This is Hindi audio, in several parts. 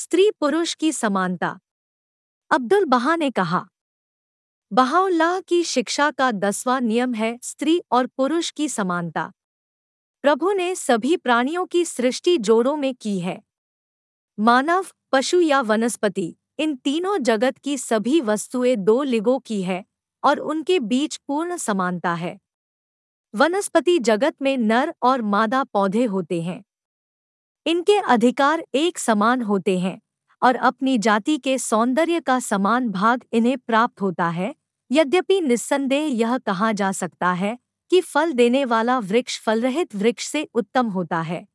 स्त्री पुरुष की समानता। अब्दुल बहा ने कहा, बहाउल्लाह की शिक्षा का दसवां नियम है स्त्री और पुरुष की समानता। प्रभु ने सभी प्राणियों की सृष्टि जोड़ों में की है। मानव, पशु या वनस्पति, इन तीनों जगत की सभी वस्तुएँ दो लिगों की है और उनके बीच पूर्ण समानता है। वनस्पति जगत में नर और मादा पौधे होते हैं। इनके अधिकार एक समान होते हैं और अपनी जाति के सौंदर्य का समान भाग इन्हें प्राप्त होता है। यद्यपि निस्संदेह यह कहा जा सकता है कि फल देने वाला वृक्ष फलरहित वृक्ष से उत्तम होता है।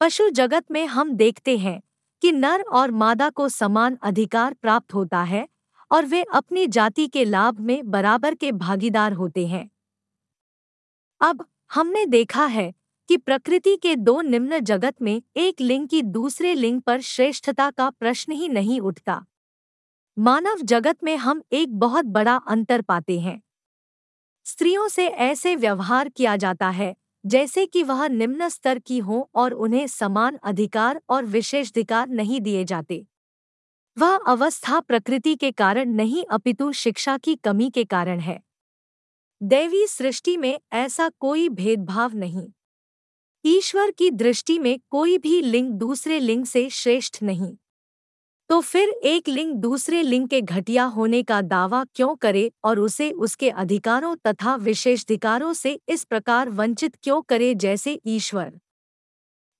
पशु जगत में हम देखते हैं कि नर और मादा को समान अधिकार प्राप्त होता है और वे अपनी जाति के लाभ में बराबर के भागीदार होते हैं। अब हमने देखा है कि प्रकृति के दो निम्न जगत में एक लिंग की दूसरे लिंग पर श्रेष्ठता का प्रश्न ही नहीं उठता। मानव जगत में हम एक बहुत बड़ा अंतर पाते हैं। स्त्रियों से ऐसे व्यवहार किया जाता है, जैसे कि वह निम्न स्तर की हो और उन्हें समान अधिकार और विशेषाधिकार नहीं दिए जाते। वह अवस्था प्रकृति के कारण नहीं, अपितु शिक्षा की कमी के कारण है। दैवी सृष्टि में ऐसा कोई भेदभाव नहीं। ईश्वर की दृष्टि में कोई भी लिंग दूसरे लिंग से श्रेष्ठ नहीं। तो फिर एक लिंग दूसरे लिंग के घटिया होने का दावा क्यों करे और उसे उसके अधिकारों तथा विशेषाधिकारों से इस प्रकार वंचित क्यों करे जैसे ईश्वर?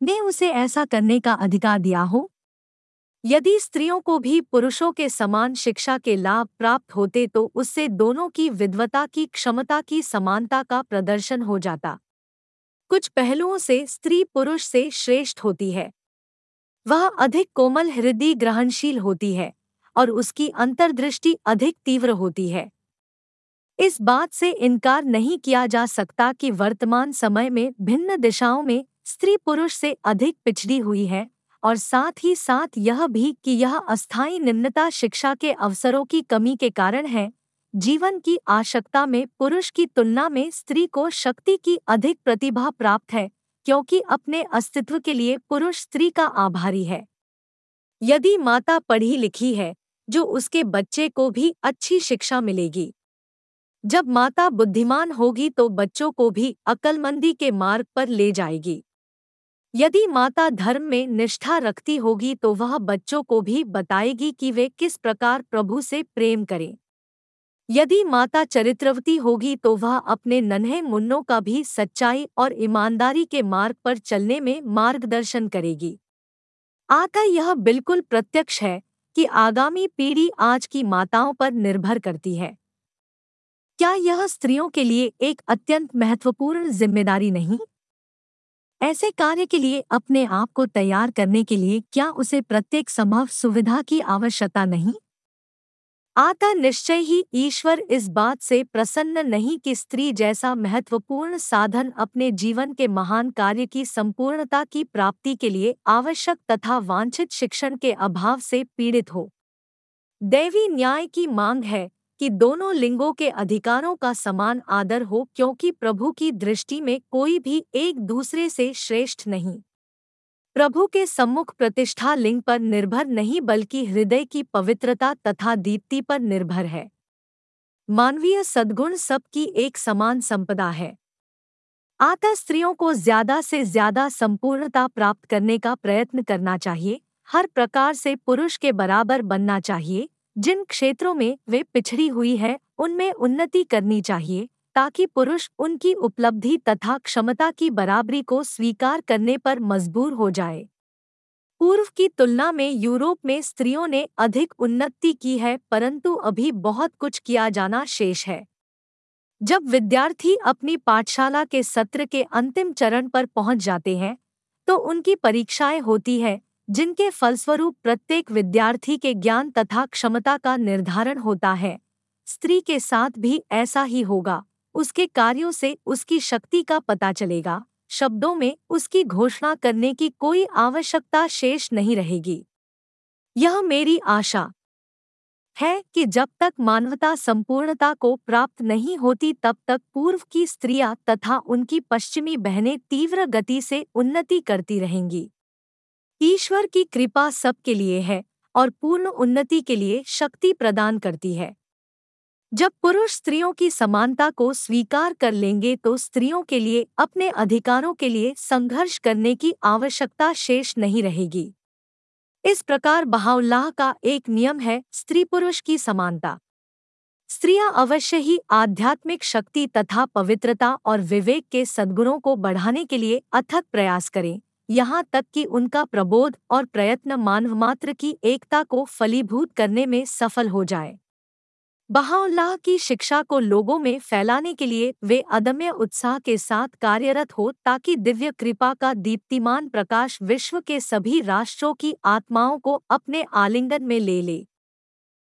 ने उसे ऐसा करने का अधिकार दिया हो? यदि स्त्रियों को भी पुरुषों के समान शिक्षा के लाभ प्राप्त होते तो उससे दोनों की विद्वता की क्षमता की समानता का प्रदर्शन हो जाता। कुछ पहलुओं से स्त्री पुरुष से श्रेष्ठ होती है। वह अधिक कोमल हृदय ग्रहणशील होती है और उसकी अंतर्दृष्टि अधिक तीव्र होती है। इस बात से इनकार नहीं किया जा सकता कि वर्तमान समय में भिन्न दिशाओं में स्त्री पुरुष से अधिक पिछड़ी हुई है और साथ ही साथ यह भी कि यह अस्थायी निम्नता शिक्षा के अवसरों की कमी के कारण है जीवन की आवश्यकता में, पुरुष की तुलना में स्त्री को शक्ति की अधिक प्रतिभा प्राप्त है, क्योंकि अपने अस्तित्व के लिए पुरुष स्त्री का आभारी है। यदि माता पढ़ी लिखी है, जो उसके बच्चे को भी अच्छी शिक्षा मिलेगी। जब माता बुद्धिमान होगी तो बच्चों को भी अकलमंदी के मार्ग पर ले जाएगी। यदि माता धर्म में निष्ठा रखती होगी तो वह बच्चों को भी बताएगी कि वे किस प्रकार प्रभु से प्रेम करें। यदि माता चरित्रवती होगी तो वह अपने नन्हे मुन्नों का भी सच्चाई और ईमानदारी के मार्ग पर चलने में मार्गदर्शन करेगी। आका यह बिल्कुल प्रत्यक्ष है कि आगामी पीढ़ी आज की माताओं पर निर्भर करती है। क्या यह स्त्रियों के लिए एक अत्यंत महत्वपूर्ण ज़िम्मेदारी नहीं? ऐसे कार्य के लिए अपने आप को तैयार करने के लिए क्या उसे प्रत्येक संभव सुविधा की आवश्यकता नहीं? आता निश्चय ही ईश्वर इस बात से प्रसन्न नहीं कि स्त्री जैसा महत्वपूर्ण साधन अपने जीवन के महान कार्य की संपूर्णता की प्राप्ति के लिए आवश्यक तथा वांछित शिक्षण के अभाव से पीड़ित हो। दैवी न्याय की मांग है कि दोनों लिंगों के अधिकारों का समान आदर हो क्योंकि प्रभु की दृष्टि में कोई भी एक दूसरे से श्रेष्ठ नहीं। प्रभु के सम्मुख प्रतिष्ठा लिंग पर निर्भर नहीं बल्कि हृदय की पवित्रता तथा दीप्ति पर निर्भर है। मानवीय सद्गुण सबकी एक समान संपदा है। आता स्त्रियों को ज़्यादा से ज़्यादा संपूर्णता प्राप्त करने का प्रयत्न करना चाहिए, हर प्रकार से पुरुष के बराबर बनना चाहिए, जिन क्षेत्रों में वे पिछड़ी हुई है, उनमें उन्नति करनी चाहिए ताकि पुरुष उनकी उपलब्धि तथा क्षमता की बराबरी को स्वीकार करने पर मजबूर हो जाए। पूर्व की तुलना में यूरोप में स्त्रियों ने अधिक उन्नति की है, परंतु अभी बहुत कुछ किया जाना शेष है। जब विद्यार्थी अपनी पाठशाला के सत्र के अंतिम चरण पर पहुँच जाते हैं तो उनकी परीक्षाएँ होती है, जिनके फलस्वरूप प्रत्येक विद्यार्थी के ज्ञान तथा क्षमता का निर्धारण होता है। स्त्री के साथ भी ऐसा ही होगा। उसके कार्यों से उसकी शक्ति का पता चलेगा। शब्दों में उसकी घोषणा करने की कोई आवश्यकता शेष नहीं रहेगी। यह मेरी आशा है कि जब तक मानवता संपूर्णता को प्राप्त नहीं होती तब तक पूर्व की स्त्रियाँ तथा उनकी पश्चिमी बहनें तीव्र गति से उन्नति करती रहेंगी। ईश्वर की कृपा सबके लिए है और पूर्ण उन्नति के लिए शक्ति प्रदान करती है। जब पुरुष स्त्रियों की समानता को स्वीकार कर लेंगे तो स्त्रियों के लिए, अपने अधिकारों के लिए संघर्ष करने की आवश्यकता शेष नहीं रहेगी। इस प्रकार बहाउल्लाह का एक नियम है स्त्री पुरुष की समानता। स्त्रियाँ अवश्य ही आध्यात्मिक शक्ति तथा पवित्रता और विवेक के सद्गुणों को बढ़ाने के लिए अथक प्रयास करें, यहाँ तक कि उनका प्रबोध और प्रयत्न मानवमात्र की एकता को फलीभूत करने में सफल हो जाए। बहाउल्लाह की शिक्षा को लोगों में फैलाने के लिए वे अदम्य उत्साह के साथ कार्यरत हो ताकि दिव्य कृपा का दीप्तिमान प्रकाश विश्व के सभी राष्ट्रों की आत्माओं को अपने आलिंगन में ले ले।